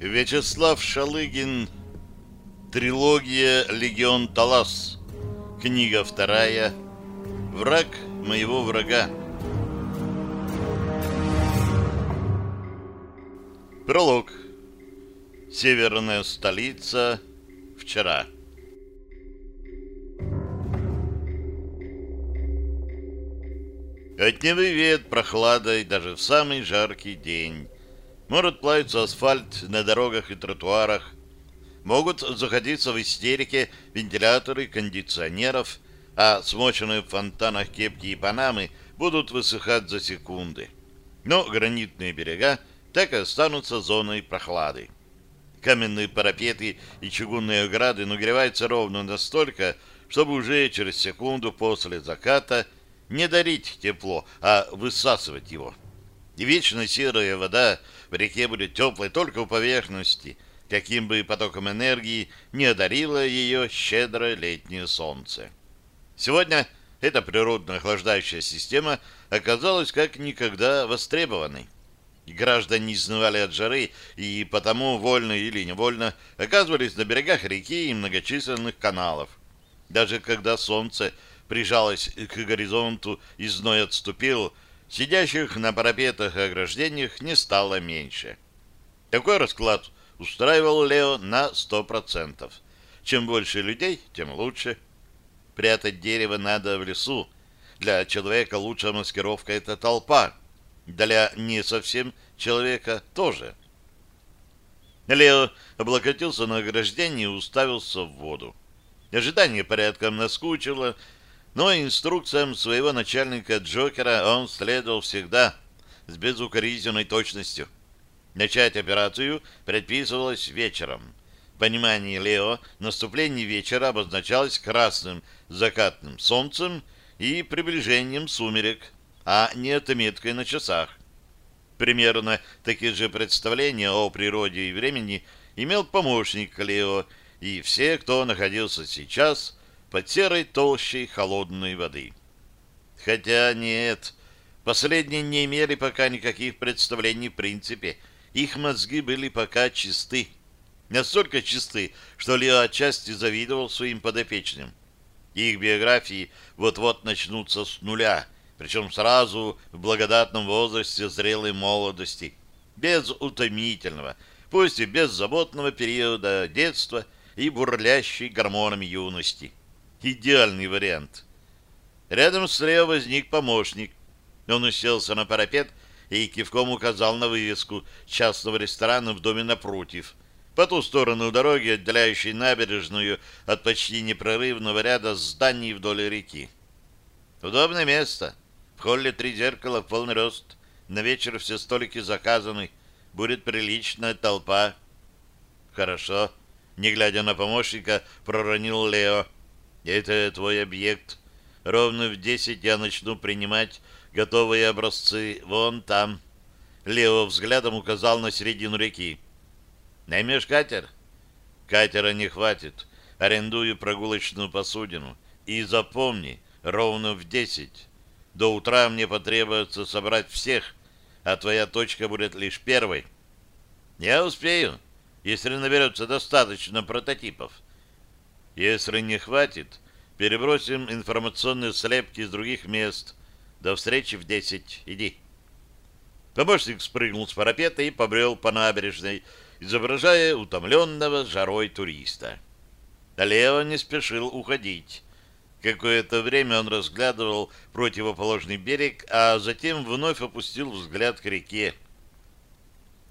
Вячеслав Шалыгин Трилогия «Легион Талас» Книга вторая «Враг моего врага» Пролог Северная столица Вчера От Невы веет прохладой даже в самый жаркий день. Может плавиться асфальт на дорогах и тротуарах. Могут заходиться в истерике вентиляторы кондиционеров, а смоченные в фонтанах кепки и панамы будут высыхать за секунды. Но гранитные берега так и останутся зоной прохлады. Каменные парапеты и чугунные ограды нагреваются ровно настолько, чтобы уже через секунду после заката не дарить тепло, а высасывать его. И вечно серая вода в реке будет теплой только у поверхности, каким бы потоком энергии не одарило ее щедрое летнее солнце. Сегодня эта природно охлаждающая система оказалась как никогда востребованной. Граждане изнывали от жары и потому, вольно или невольно, оказывались на берегах реки и многочисленных каналов. Даже когда солнце прижалось к горизонту и зной отступил, Сидящих на парапетах и ограждениях не стало меньше. Такой расклад устраивал Лео на сто процентов. Чем больше людей, тем лучше. Прятать дерево надо в лесу. Для человека лучшая маскировка — это толпа. Для не совсем человека тоже. Лео облокотился на ограждение и уставился в воду. Ожидание порядком наскучило, но инструкциям своего начальника Джокера он следовал всегда с безукоризненной точностью. Начать операцию предписывалось вечером. В понимании Лео наступление вечера обозначалось красным закатным солнцем и приближением сумерек, а не отметкой на часах. Примерно такие же представления о природе и времени имел помощник Лео и все, кто находился сейчас под серой толщей холодной воды. Хотя нет, последние не имели пока никаких представлений в принципе. Их мозги были пока чисты. Настолько чисты, что Лео отчасти завидовал своим подопечным. Их биографии вот-вот начнутся с нуля, причем сразу в благодатном возрасте зрелой молодости, без утомительного, пусть и беззаботного периода детства и бурлящей гормонами юности. Идеальный вариант. Рядом слева возник помощник. Он уселся на парапет и кивком указал на вывеску частного ресторана в доме напротив, по ту сторону дороги, отделяющей набережную от почти непрерывного ряда зданий вдоль реки. Удобное место. В холле три зеркала в полный рост. На вечер все столики заказаны. Будет приличная толпа. Хорошо. Не глядя на помощника, проронил Лео. Это твой объект. Ровно в десять я начну принимать готовые образцы вон там. Лео взглядом указал на середину реки. Наймешь катер? Катера не хватит. Арендую прогулочную посудину. И запомни, ровно в десять. До утра мне потребуется собрать всех, а твоя точка будет лишь первой. Я успею, если наберется достаточно прототипов. Если не хватит, перебросим информационные слепки из других мест. До встречи в десять. Иди. Помощник спрыгнул с парапета и побрел по набережной, изображая утомленного жарой туриста. Лео не спешил уходить. Какое-то время он разглядывал противоположный берег, а затем вновь опустил взгляд к реке.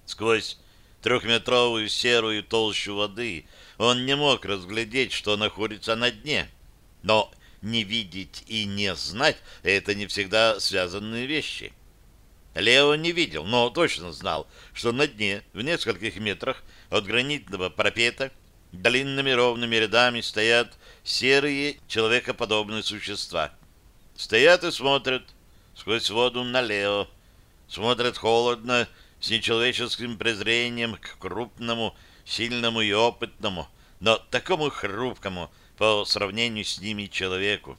Сквозь трехметровую серую толщу воды он не мог разглядеть, что находится на дне. Но не видеть и не знать — это не всегда связанные вещи. Лео не видел, но точно знал, что на дне, в нескольких метрах от гранитного парапета, длинными ровными рядами стоят серые человекоподобные существа. Стоят и смотрят сквозь воду на Лео. Смотрят холодно, с нечеловеческим презрением к крупному, сильному и опытному, но такому хрупкому по сравнению с ними человеку.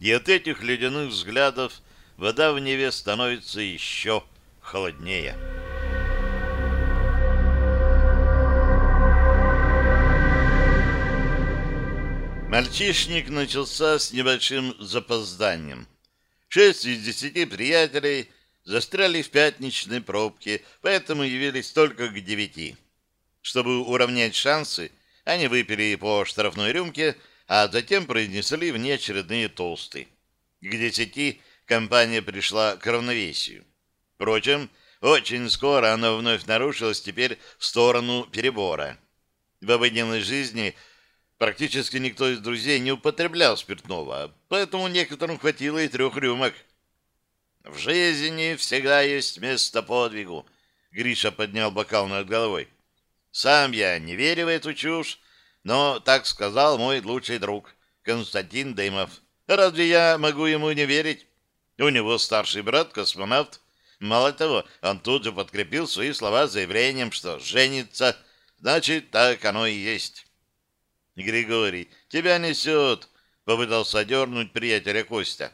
И от этих ледяных взглядов вода в Неве становится еще холоднее. Мальчишник начался с небольшим запозданием. Шесть из десяти приятелей — застряли в пятничной пробке, поэтому явились только к девяти. Чтобы уравнять шансы, они выпили по штрафной рюмке, а затем произнесли внеочередные толсты. К десяти компания пришла к равновесию. Впрочем, очень скоро она вновь нарушилась теперь в сторону перебора. В обыденной жизни практически никто из друзей не употреблял спиртного, поэтому некоторым хватило и трех рюмок. «В жизни всегда есть место подвигу», — Гриша поднял бокал над головой. «Сам я не верю в эту чушь, но так сказал мой лучший друг, Константин Дымов. Разве я могу ему не верить? У него старший брат космонавт. Мало того, он тут же подкрепил свои слова заявлением, что женится, значит, так оно и есть. Григорий, тебя несет, попытался одернуть приятеля Костя.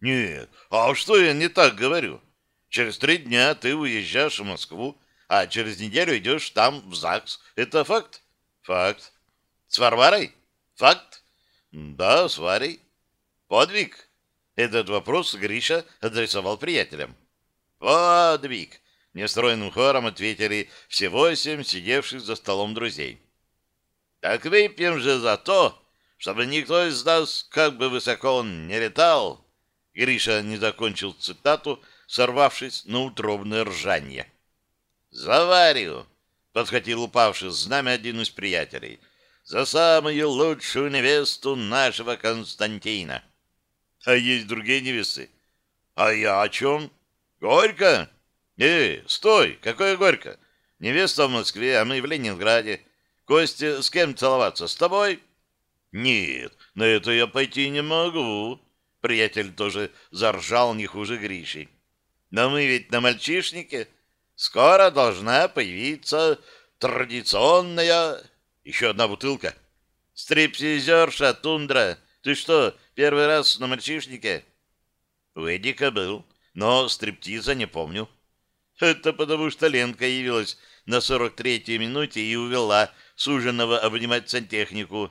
Нет, а что я не так говорю? Через три дня ты уезжаешь в Москву, а через неделю идешь там, в ЗАГС. Это факт? Факт. С Варварой? Факт? Да, с Варей. Подвиг? Этот вопрос Гриша адресовал приятелям. Подвиг! Нестроенным хором ответили все восемь сидевших за столом друзей. Так выпьем же за то, чтобы никто из нас, как бы высоко он не летал. Гриша не закончил цитату, сорвавшись на утробное ржанье. «Заварю!» — подхватил упавший знамя один из приятелей за самую лучшую невесту нашего Константина. А есть другие невесты. А я о чем? Горько? Эй, стой, какое горько? Невеста в Москве, а мы в Ленинграде. Костя, с кем целоваться? С тобой? Нет, на это я пойти не могу. Приятель тоже заржал не хуже Гриши. Но мы ведь на мальчишнике. Скоро должна появиться традиционная еще одна бутылка. Стрипсизерша, тундра. Ты что, первый раз на мальчишнике? У Эдика был, но стриптиза не помню. Это потому, что Ленка явилась на сорок третьей минуте и увела суженого обнимать сантехнику.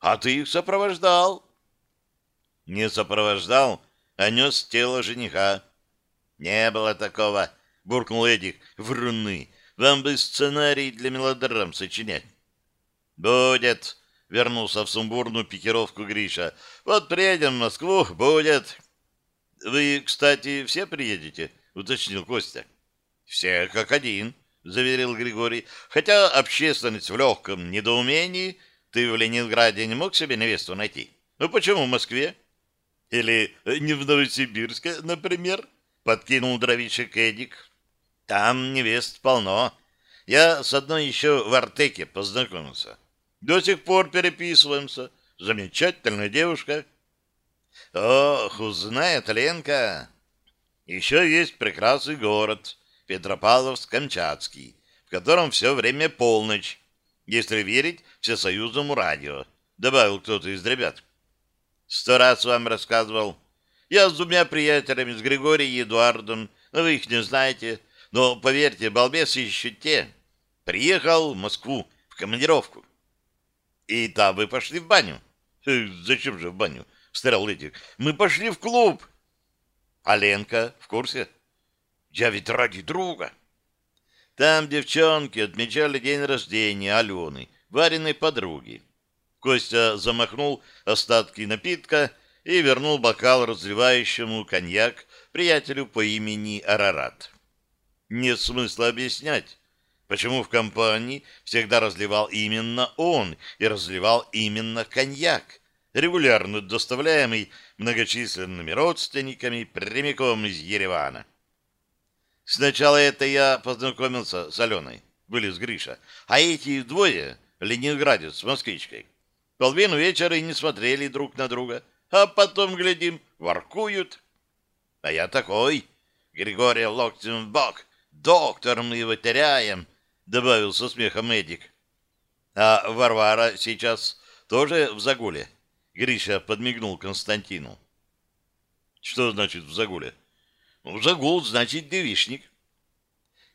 А ты их сопровождал? Не сопровождал, а нес тело жениха. Не было такого, буркнул Эдик. Вруны, вам бы сценарий для мелодрам сочинять. «Будет!» — вернулся в сумбурную пикировку Гриша. «Вот приедем в Москву, будет!» «Вы, кстати, все приедете?» — уточнил Костя. «Все как один», — заверил Григорий. «Хотя общественность в легком недоумении. Ты в Ленинграде не мог себе невесту найти? Ну почему в Москве?» «Или не в Новосибирске, например?» — подкинул дровичек Эдик. «Там невест полно. Я с одной еще в Артеке познакомился». До сих пор переписываемся. Замечательная девушка. Ох, узнает Ленка. Еще есть прекрасный город, Петропавловск-Камчатский, в котором все время полночь, если верить всесоюзному радио, добавил кто-то из ребят. Сто раз вам рассказывал. Я с двумя приятелями, с Григорием и Эдуардом, но вы их не знаете, но, поверьте, балбесы еще те. Приехал в Москву в командировку. И там вы пошли в баню. Зачем же в баню? Встрял Эдик. Мы пошли в клуб. А Ленка в курсе? Я ведь ради друга. Там девчонки отмечали день рождения Алены, вареной подруги. Костя замахнул остатки напитка и вернул бокал разливающему коньяк приятелю по имени Арарат. Нет смысла объяснять. Почему в компании всегда разливал именно он и разливал именно коньяк, регулярно доставляемый многочисленными родственниками прямиком из Еревана? Сначала это я познакомился с Аленой, вылез Гриша, а эти двое, ленинградец с москвичкой, половину вечера и не смотрели друг на друга, а потом, глядим, воркуют. А я такой, Григорий локтем в бок, доктор, мы его теряем, — добавил со смехом Эдик. А Варвара сейчас тоже в загуле? Гриша подмигнул Константину. Что значит в загуле? Ну, загул значит девишник.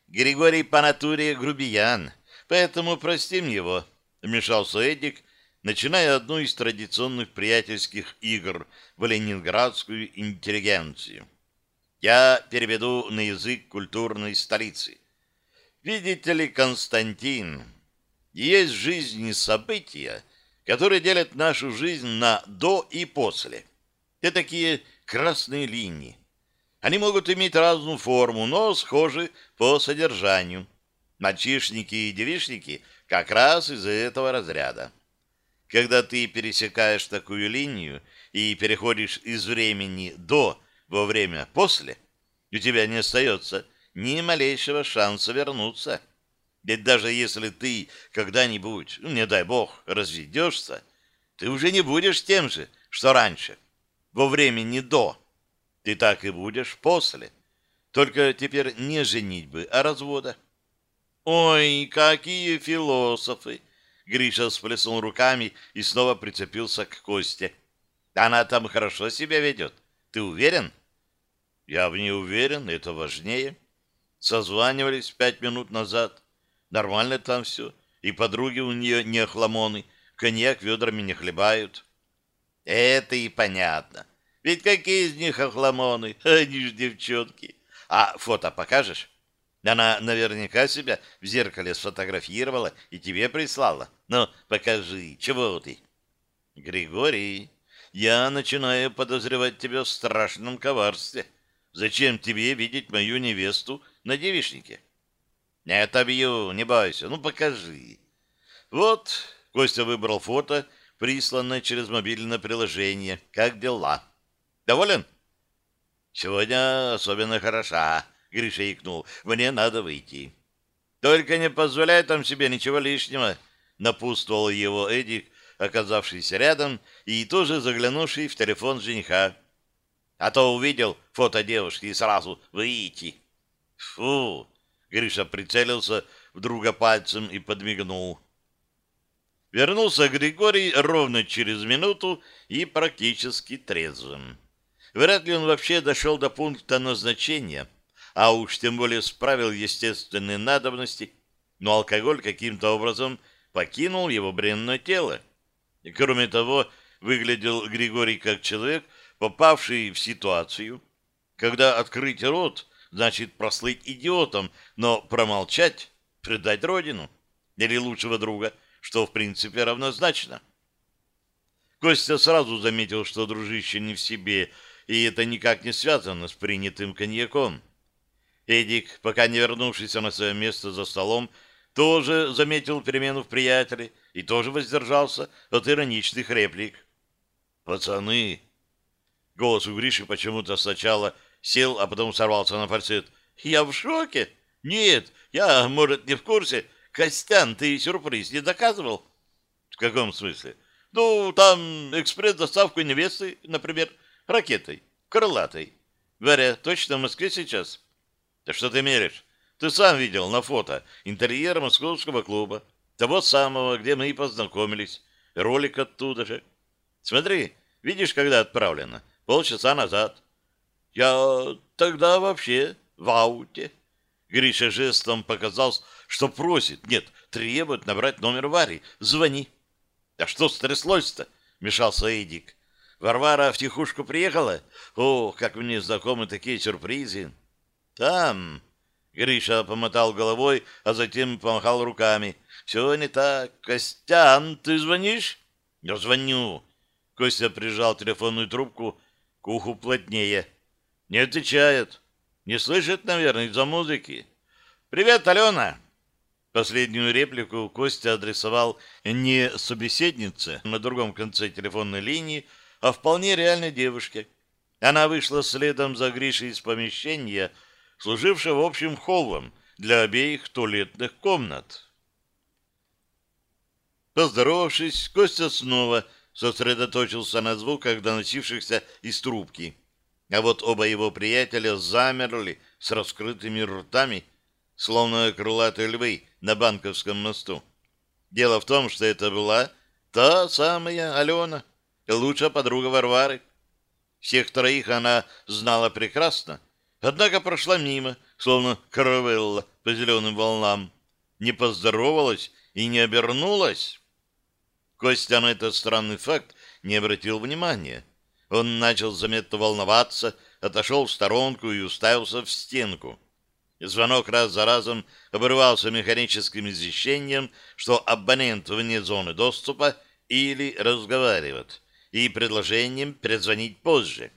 Григорий по натуре грубиян, поэтому простим его, вмешался Эдик, начиная одну из традиционных приятельских игр в ленинградскую интеллигенцию. Я переведу на язык культурной столицы. Видите ли, Константин, есть в жизни события, которые делят нашу жизнь на «до» и «после». Это такие красные линии. Они могут иметь разную форму, но схожи по содержанию. Мальчишники и девишники как раз из этого разряда. Когда ты пересекаешь такую линию и переходишь из времени «до» во время «после», у тебя не остается ни малейшего шанса вернуться. Ведь даже если ты когда-нибудь, ну, не дай бог, разведешься, ты уже не будешь тем же, что раньше, во времени «до». Ты так и будешь после. Только теперь не женитьбы, а развода. Ой, какие философы! Гриша сплеснул руками и снова прицепился к Косте. Она там хорошо себя ведет. Ты уверен? Я в ней уверен, это важнее. Созванивались пять минут назад. Нормально там все. И подруги у нее не охламоны. Коньяк ведрами не хлебают. Это и понятно. Ведь какие из них охламоны? Они ж девчонки. А фото покажешь? Она наверняка себя в зеркале сфотографировала и тебе прислала. Ну, покажи, чего ты? Григорий, я начинаю подозревать тебя в страшном коварстве. Зачем тебе видеть мою невесту на девичнике? Не отобью, не бойся, ну покажи. Вот, Костя выбрал фото, присланное через мобильное приложение. Как дела? Доволен? Сегодня особенно хороша, Гриша икнул. Мне надо выйти. Только не позволяй там себе ничего лишнего, напутствовал его Эдик, оказавшийся рядом и тоже заглянувший в телефон жениха. А то увидел фото девушки и сразу выйти. Фу! Гриша прицелился в друга пальцем и подмигнул. Вернулся Григорий ровно через минуту и практически трезвым. Вряд ли он вообще дошел до пункта назначения, а уж тем более справил естественные надобности, но алкоголь каким-то образом покинул его бренное тело. И кроме того, выглядел Григорий как человек, попавший в ситуацию, когда открыть рот значит прослыть идиотом, но промолчать, предать родину или лучшего друга, что в принципе равнозначно. Костя сразу заметил, что дружище не в себе, и это никак не связано с принятым коньяком. Эдик, пока не вернувшийся на свое место за столом, тоже заметил перемену в приятеле и тоже воздержался от ироничных реплик. «Пацаны!» Голос у Гриши почему-то сначала сел, а потом сорвался на фальцет. «Я в шоке! Нет, я, может, не в курсе. Костян, ты сюрприз не доказывал?» «В каком смысле?» «Ну, там экспресс-доставку невесты, например, ракетой, крылатой. Варя, точно в Москве сейчас?» Да что ты меришь? Ты сам видел на фото интерьер московского клуба, того самого, где мы и познакомились. Ролик оттуда же. Смотри, видишь, когда отправлено? Полчаса назад. Я тогда вообще в ауте. Гриша жестом показал, что просит, нет, требует набрать номер Вари. Звони. Да что стряслось-то? Мешался Эдик. Варвара в тихушку приехала? О, как мне знакомы такие сюрпризы. Там... Гриша помотал головой, а затем помахал руками. «Все не так. Костян, ты звонишь?» «Я звоню». Костя прижал телефонную трубку к уху плотнее. «Не отвечает. Не слышит, наверное, из-за музыки». «Привет, Алена!» Последнюю реплику Костя адресовал не собеседнице на другом конце телефонной линии, а вполне реальной девушке. Она вышла следом за Гришей из помещения, служившего общим холлом для обеих туалетных комнат. Поздоровавшись, Костя снова сосредоточился на звуках, доносившихся из трубки. А вот оба его приятеля замерли с раскрытыми ртами, словно крылатые львы на Банковском мосту. Дело в том, что это была та самая Алена, лучшая подруга Варвары. Всех троих она знала прекрасно, Однако прошла мимо, словно каравелла по зеленым волнам, не поздоровалась и не обернулась. Костя на этот странный факт не обратил внимания. Он начал заметно волноваться, отошел в сторонку и уставился в стенку. Звонок раз за разом обрывался механическим извещением, что абонент вне зоны доступа или разговаривает, и предложением перезвонить позже.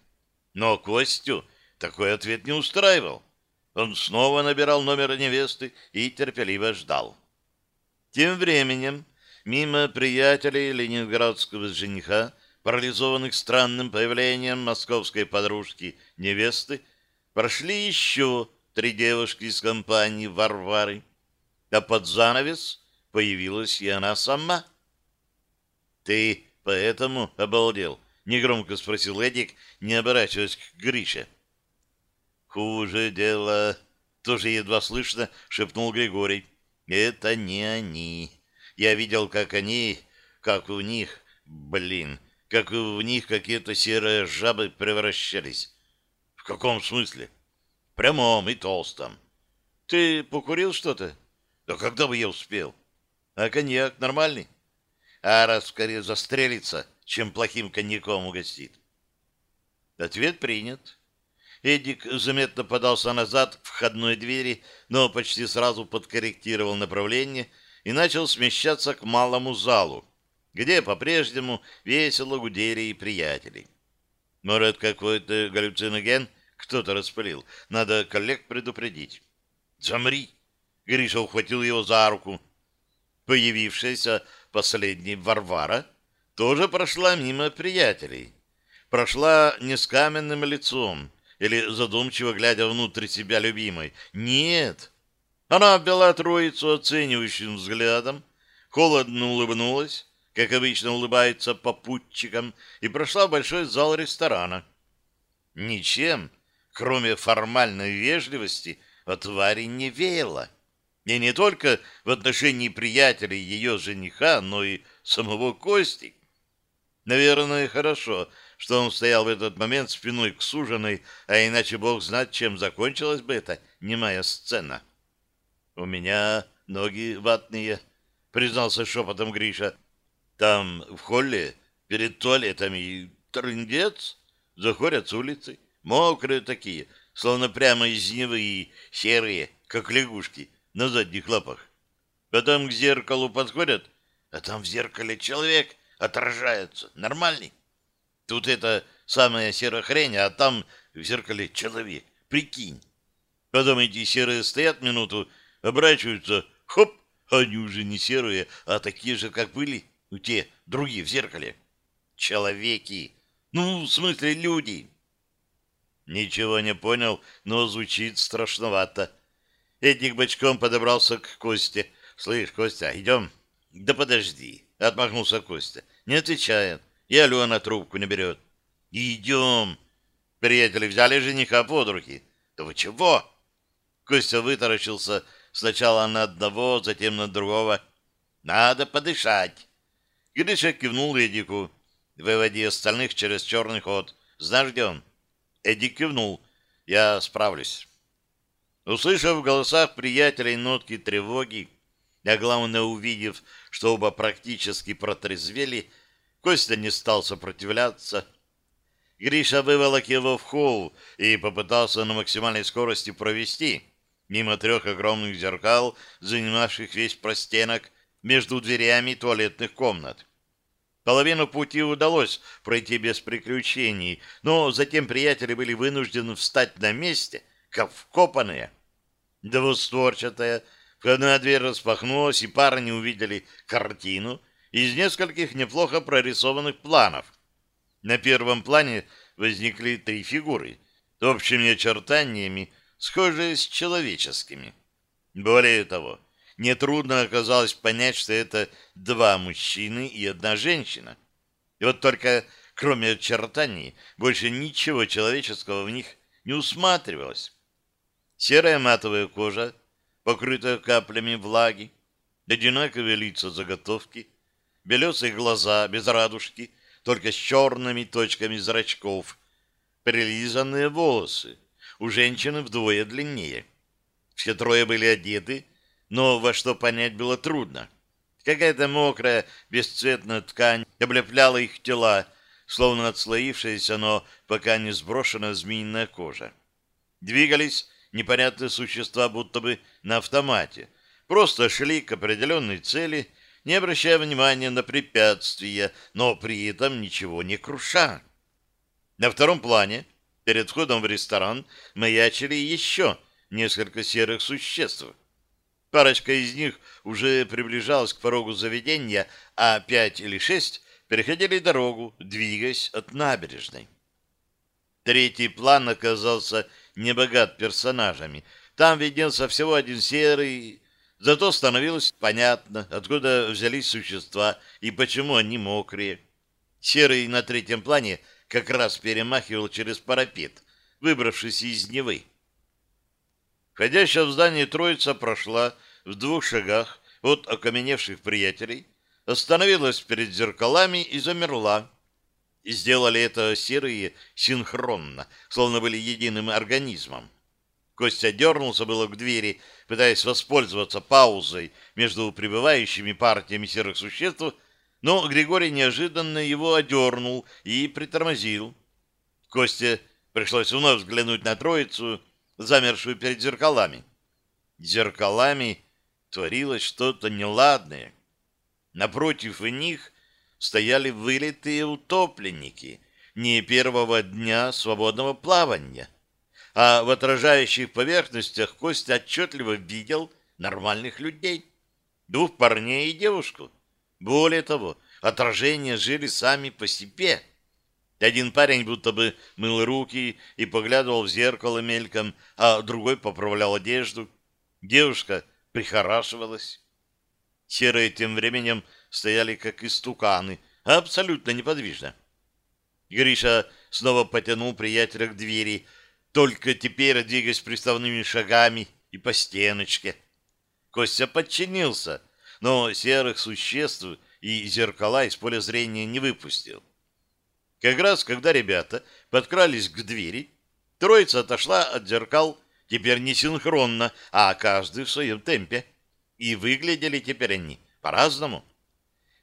Но Костю такой ответ не устраивал. Он снова набирал номер невесты и терпеливо ждал. Тем временем мимо приятелей ленинградского жениха, парализованных странным появлением московской подружки-невесты, прошли еще три девушки из компании Варвары, а под занавес появилась и она сама. «Ты поэтому обалдел?» — негромко спросил Эдик, не оборачиваясь к Грише. «Хуже дело», — тоже едва слышно шепнул Григорий. «Это не они. Я видел, как они, как у них, блин, как в них какие-то серые жабы превращались». «В каком смысле?» Прямом и толстом. Ты покурил что-то? Да когда бы я успел? А коньяк нормальный? А раз скорее застрелится, чем плохим коньяком угостит. Ответ принят. Эдик заметно подался назад к входной двери, но почти сразу подкорректировал направление и начал смещаться к малому залу, где по-прежнему весело гудели и приятели. Может, какой-то галлюциноген кто-то распылил. Надо коллег предупредить. Замри! Гриша ухватил его за руку. Появившаяся последней Варвара тоже прошла мимо приятелей. Прошла не с каменным лицом или задумчиво глядя внутрь себя любимой. Нет! Она обвела троицу оценивающим взглядом, холодно улыбнулась, как обычно улыбается попутчикам, и прошла в большой зал ресторана. Ничем кроме формальной вежливости, от Вари не веяло. И не только в отношении приятелей ее жениха, но и самого Кости. Наверное, хорошо, что он стоял в этот момент спиной к суженой, а иначе бог знает, чем закончилась бы эта немая сцена. «У меня ноги ватные», — признался шепотом Гриша. «Там, в холле, перед туалетами, трындец, заходят с улицы. Мокрые такие, словно прямо из Невы и серые, как лягушки, на задних лапах. Потом к зеркалу подходят, а там в зеркале человек отражается, нормальный. Тут это самая серая хрень, а там в зеркале человек, прикинь. Потом эти серые стоят минуту, оборачиваются, хоп, они уже не серые, а такие же, как были у те другие в зеркале. Человеки, ну, в смысле люди. Ничего не понял, но звучит страшновато. Эдик бочком подобрался к Косте. «Слышь, Костя, идем?» «Да подожди», — отмахнулся Костя. «Не отвечает. И Алена трубку не берет». «Идем!» Приятели взяли жениха под руки. «Да вы чего?» Костя вытаращился сначала на одного, затем на другого. «Надо подышать!» Гриша кивнул Эдику. «Выводи остальных через черный ход. Знаешь, где он?» Эдди кивнул. «Я справлюсь». Услышав в голосах приятелей нотки тревоги, а главное увидев, что оба практически протрезвели, Костя не стал сопротивляться. Гриша выволок его в холл и попытался на максимальной скорости провести мимо трех огромных зеркал, занимавших весь простенок между дверями туалетных комнат. Половину пути удалось пройти без приключений, но затем приятели были вынуждены встать на месте, как вкопанные. Двустворчатая входная дверь распахнулась, и парни увидели картину из нескольких неплохо прорисованных планов. На первом плане возникли три фигуры, общими очертаниями, схожие с человеческими. Более того, нетрудно оказалось понять, что это два мужчины и одна женщина. И вот только кроме очертаний больше ничего человеческого в них не усматривалось. Серая матовая кожа, покрытая каплями влаги, одинаковые лица заготовки, белесые глаза без радужки, только с черными точками зрачков, прилизанные волосы, у женщины вдвое длиннее. Все трое были одеты но во что понять было трудно. Какая-то мокрая, бесцветная ткань облепляла их тела, словно отслоившаяся, но пока не сброшенная змеиная кожа. Двигались непонятные существа будто бы на автомате, просто шли к определенной цели, не обращая внимания на препятствия, но при этом ничего не круша. На втором плане, перед входом в ресторан, маячили еще несколько серых существ. Парочка из них уже приближалась к порогу заведения, а пять или шесть переходили дорогу, двигаясь от набережной. Третий план оказался небогат персонажами. Там виднелся всего один серый, зато становилось понятно, откуда взялись существа и почему они мокрые. Серый на третьем плане как раз перемахивал через парапет, выбравшись из Невы. Входящая в здание троица прошла в двух шагах от окаменевших приятелей, остановилась перед зеркалами и замерла. Сделали это серые синхронно, словно были единым организмом. Костя дернулся было к двери, пытаясь воспользоваться паузой между прибывающими партиями серых существ, но Григорий неожиданно его одернул и притормозил. Косте пришлось вновь взглянуть на троицу, замершую перед зеркалами. Зеркалами творилось что-то неладное. Напротив них стояли вылитые утопленники не первого дня свободного плавания, а в отражающих поверхностях Костя отчетливо видел нормальных людей, двух парней и девушку. Более того, отражения жили сами по себе. Один парень будто бы мыл руки и поглядывал в зеркало мельком, а другой поправлял одежду. Девушка прихорашивалась. Серые тем временем стояли как истуканы, абсолютно неподвижно. Гриша снова потянул приятеля к двери, только теперь двигаясь приставными шагами и по стеночке. Костя подчинился, но серых существ и зеркала из поля зрения не выпустил. Как раз когда ребята подкрались к двери, троица отошла от зеркал, теперь не синхронно, а каждый в своем темпе. И выглядели теперь они по-разному.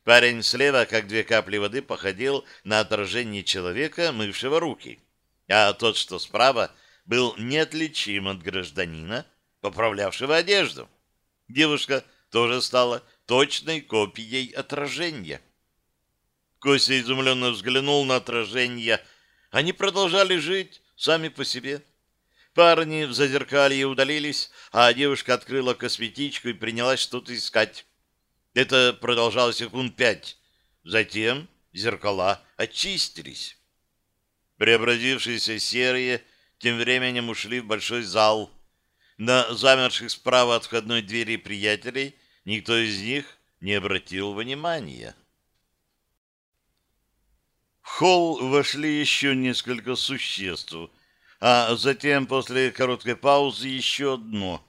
Парень слева, как две капли воды, походил на отражение человека, мывшего руки. А тот, что справа, был неотличим от гражданина, поправлявшего одежду. Девушка тоже стала точной копией отражения. Костя изумленно взглянул на отражение. Они продолжали жить сами по себе. Парни в зазеркалье удалились, а девушка открыла косметичку и принялась что-то искать. Это продолжалось секунд пять. Затем зеркала очистились. Преобразившиеся серые тем временем ушли в большой зал. На замерших справа от входной двери приятелей никто из них не обратил внимания. В холл вошли еще несколько существ — а затем после короткой паузы еще одно.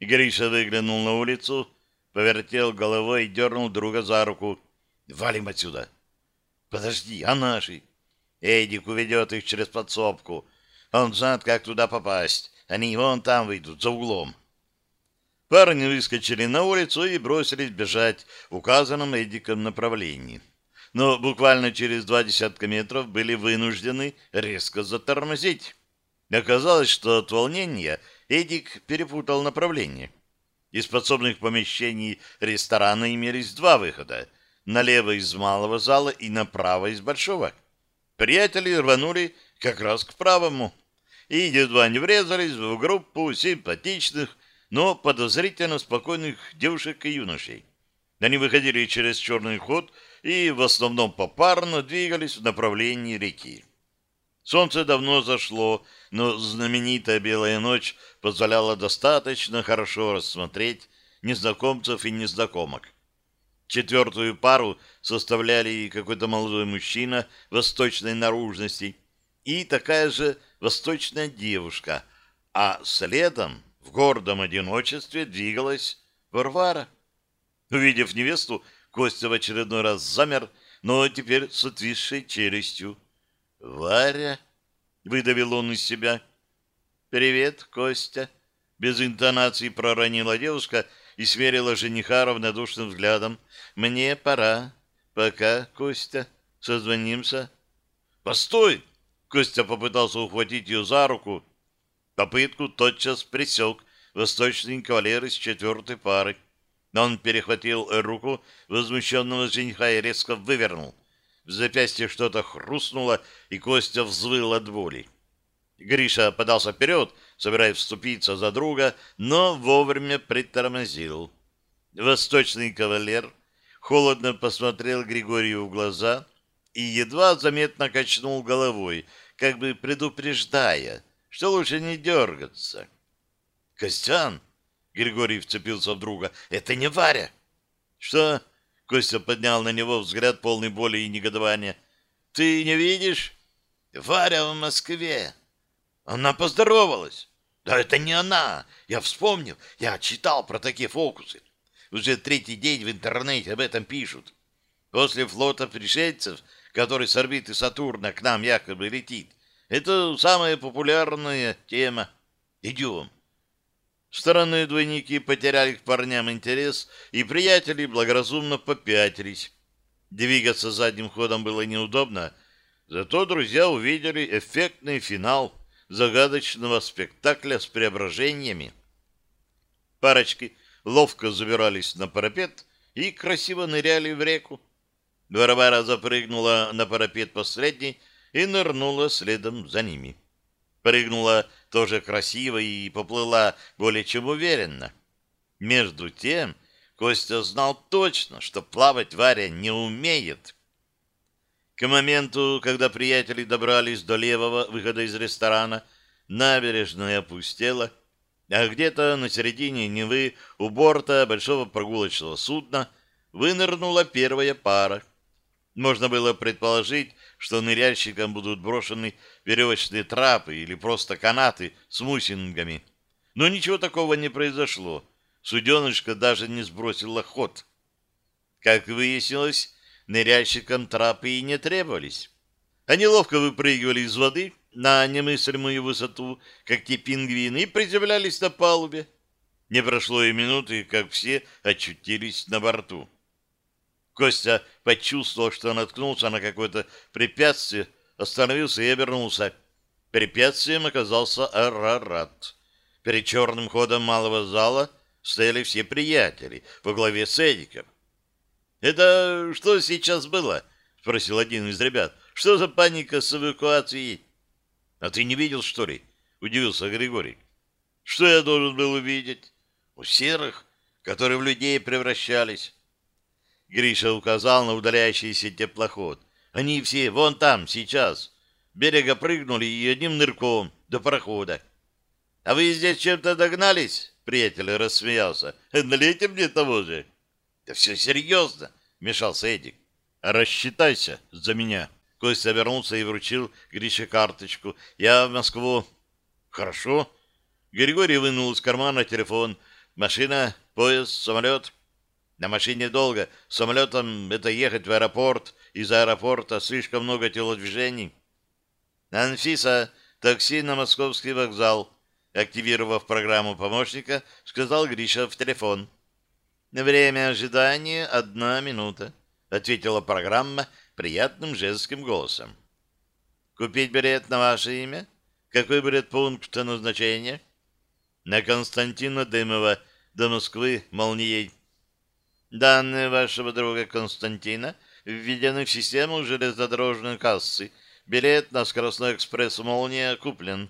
Гриша выглянул на улицу, повертел головой и дернул друга за руку. «Валим отсюда!» «Подожди, а наши?» «Эдик уведет их через подсобку. Он знает, как туда попасть. Они вон там выйдут, за углом». Парни выскочили на улицу и бросились бежать в указанном Эдиком направлении. Но буквально через два десятка метров были вынуждены резко затормозить. Оказалось, что от волнения Эдик перепутал направление. Из подсобных помещений ресторана имелись два выхода. Налево из малого зала и направо из большого. Приятели рванули как раз к правому. И едва не врезались в группу симпатичных, но подозрительно спокойных девушек и юношей. Они выходили через черный ход и в основном попарно двигались в направлении реки. Солнце давно зашло, но знаменитая белая ночь позволяла достаточно хорошо рассмотреть незнакомцев и незнакомок. Четвертую пару составляли какой-то молодой мужчина восточной наружности и такая же восточная девушка, а следом в гордом одиночестве двигалась Варвара. Увидев невесту, Костя в очередной раз замер, но теперь с отвисшей челюстью. «Варя?» — выдавил он из себя. «Привет, Костя!» — Без интонации проронила девушка и смерила жениха равнодушным взглядом. «Мне пора. Пока, Костя. Созвонимся». «Постой!» Костя попытался ухватить ее за руку. Попытку тотчас пресек восточный кавалер из четвертой пары. Но он перехватил руку возмущенного жениха и резко вывернул. В запястье что-то хрустнуло, и Костя взвыл от боли. Гриша подался вперед, собираясь вступиться за друга, но вовремя притормозил. Восточный кавалер холодно посмотрел Григорию в глаза и едва заметно качнул головой, как бы предупреждая, что лучше не дергаться. «Костян!» — Григорий вцепился в друга. «Это не Варя!» «Что?» — Костя поднял на него взгляд полный боли и негодования. «Ты не видишь?» «Варя в Москве!» Она поздоровалась. Да это не она. Я вспомнил. Я читал про такие фокусы. Уже третий день в интернете об этом пишут. После флота пришельцев, который с орбиты Сатурна к нам якобы летит, это самая популярная тема. Идем. Стороны двойники потеряли к парням интерес, и приятели благоразумно попятились. Двигаться задним ходом было неудобно, зато друзья увидели эффектный финал — загадочного спектакля с преображениями. Парочки ловко забирались на парапет и красиво ныряли в реку. Варвара запрыгнула на парапет последней и нырнула следом за ними. Прыгнула тоже красиво и поплыла более чем уверенно. Между тем Костя знал точно, что плавать Варя не умеет. К моменту, когда приятели добрались до левого выхода из ресторана, набережная опустела, а где-то на середине Невы у борта большого прогулочного судна вынырнула первая пара. Можно было предположить, что ныряльщикам будут брошены веревочные трапы или просто канаты с мусингами. Но ничего такого не произошло. Суденышко даже не сбросило ход. Как выяснилось, ныряльщикам трапы и не требовались. Они ловко выпрыгивали из воды на немыслимую высоту, как те пингвины, и приземлялись на палубе. Не прошло и минуты, как все очутились на борту. Костя почувствовал, что наткнулся на какое-то препятствие, остановился и обернулся. Препятствием оказался Арарат. Перед черным ходом малого зала стояли все приятели во главе с Эдиком. «Это что сейчас было?» — спросил один из ребят. «Что за паника с эвакуацией?» «А ты не видел, что ли?» — удивился Григорий. «Что я должен был увидеть?» «У серых, которые в людей превращались». Гриша указал на удаляющийся теплоход. «Они все вон там, сейчас. Берега прыгнули и одним нырком до парохода». «А вы здесь чем-то догнались?» — приятель рассмеялся. «Налейте мне того же». Да все серьезно, мешался Эдик. Рассчитайся за меня. Костя вернулся и вручил Грише карточку. Я в Москву. Хорошо. Григорий вынул из кармана телефон. Машина, поезд, самолет. На машине долго. Самолетом это ехать в аэропорт. Из аэропорта слишком много телодвижений. Анфиса, такси на московский вокзал. Активировав программу помощника, сказал Гриша в телефон. «Время ожидания — одна минута», — ответила программа приятным женским голосом. «Купить билет на ваше имя? Какой будет пункт назначения?» «На Константина Дымова до Москвы молнией». «Данные вашего друга Константина введены в систему железнодорожной кассы. Билет на скоростной экспресс «Молния» куплен.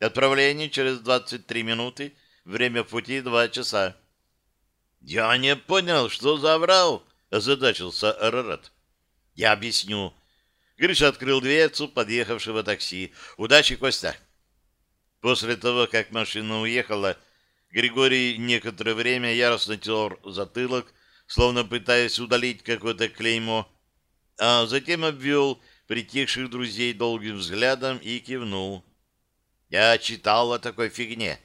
Отправление через 23 минуты. Время пути 2 часа». «Я не понял, что заврал», — озадачился Арарат. «Я объясню». Гриша открыл дверцу подъехавшего такси. «Удачи, Костя!» После того, как машина уехала, Григорий некоторое время яростно тер затылок, словно пытаясь удалить какое-то клеймо, а затем обвел притихших друзей долгим взглядом и кивнул. «Я читал о такой фигне.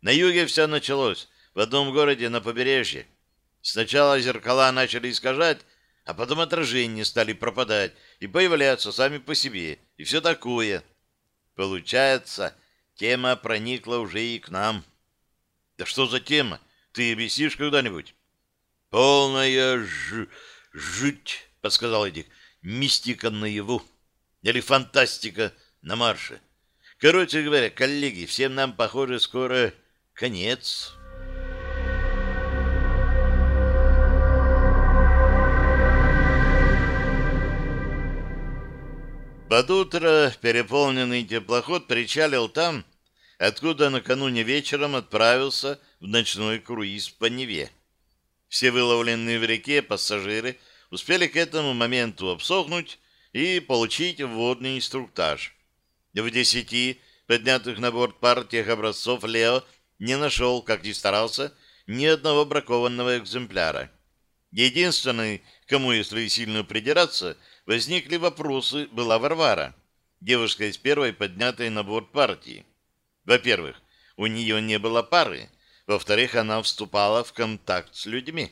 На юге все началось в одном городе на побережье. Сначала зеркала начали искажать, а потом отражения стали пропадать и появляться сами по себе, и все такое. Получается, тема проникла уже и к нам. Да что за тема? Ты объяснишь когда-нибудь? Полная ж... жуть, подсказал Эдик. Мистика наяву. Или фантастика на марше. Короче говоря, коллеги, всем нам, похоже, скоро конец. Под утро переполненный теплоход причалил там, откуда накануне вечером отправился в ночной круиз по Неве. Все выловленные в реке пассажиры успели к этому моменту обсохнуть и получить водный инструктаж. В десяти поднятых на борт партиях образцов Лео не нашел, как ни старался, ни одного бракованного экземпляра. Единственный, кому, если сильно придираться, возникли вопросы, была Варвара, девушка из первой поднятой на борт партии. Во-первых, у нее не было пары, во-вторых, она вступала в контакт с людьми.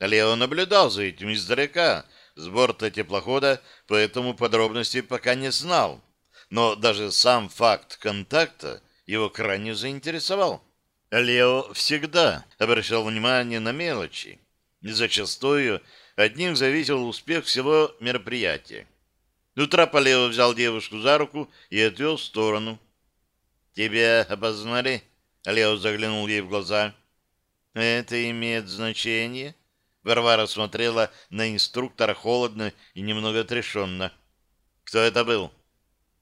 Лео наблюдал за этим издалека, с борта теплохода, поэтому подробностей пока не знал. Но даже сам факт контакта его крайне заинтересовал. Лео всегда обращал внимание на мелочи. Зачастую от них зависел успех всего мероприятия. Утро Лео взял девушку за руку и отвел в сторону. «Тебя опознали?» Лео заглянул ей в глаза. «Это имеет значение?» Варвара смотрела на инструктора холодно и немного отрешенно. «Кто это был?»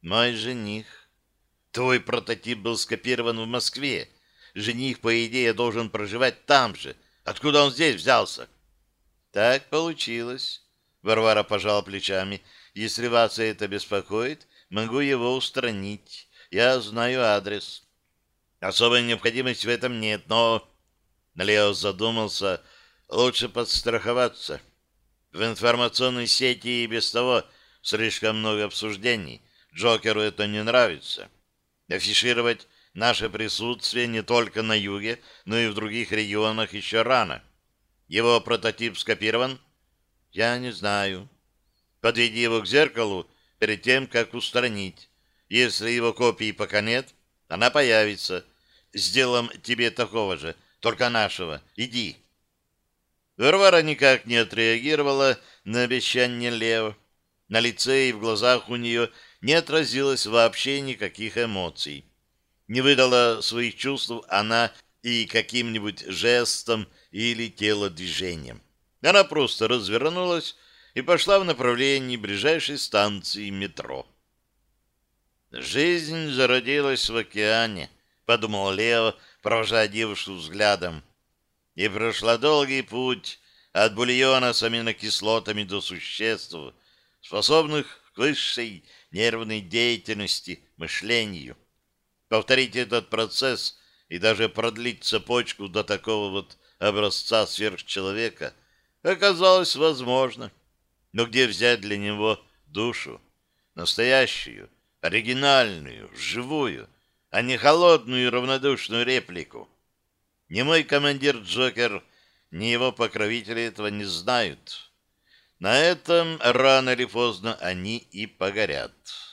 «Мой жених». «Твой прототип был скопирован в Москве. Жених, по идее, должен проживать там же. Откуда он здесь взялся?» «Так получилось». Варвара пожала плечами. «Если вас это беспокоит, могу его устранить. Я знаю адрес». «Особой необходимости в этом нет, но...» Лео задумался лучше подстраховаться. В информационной сети и без того слишком много обсуждений. Джокеру это не нравится. Афишировать наше присутствие не только на юге, но и в других регионах еще рано. Его прототип скопирован? Я не знаю. Подведи его к зеркалу перед тем, как устранить. Если его копии пока нет, она появится. Сделаем тебе такого же, только нашего. Иди. Варвара никак не отреагировала на обещание Лео. На лице и в глазах у нее не отразилось вообще никаких эмоций. Не выдала своих чувств она и каким-нибудь жестом или телодвижением. Она просто развернулась и пошла в направлении ближайшей станции метро. «Жизнь зародилась в океане», — подумал Лео, провожая девушку взглядом и прошла долгий путь от бульона с аминокислотами до существ, способных к высшей нервной деятельности, мышлению. Повторить этот процесс и даже продлить цепочку до такого вот образца сверхчеловека оказалось возможно. Но где взять для него душу? Настоящую, оригинальную, живую, а не холодную и равнодушную реплику. Ни мой командир Джокер, ни его покровители этого не знают. На этом рано или поздно они и погорят».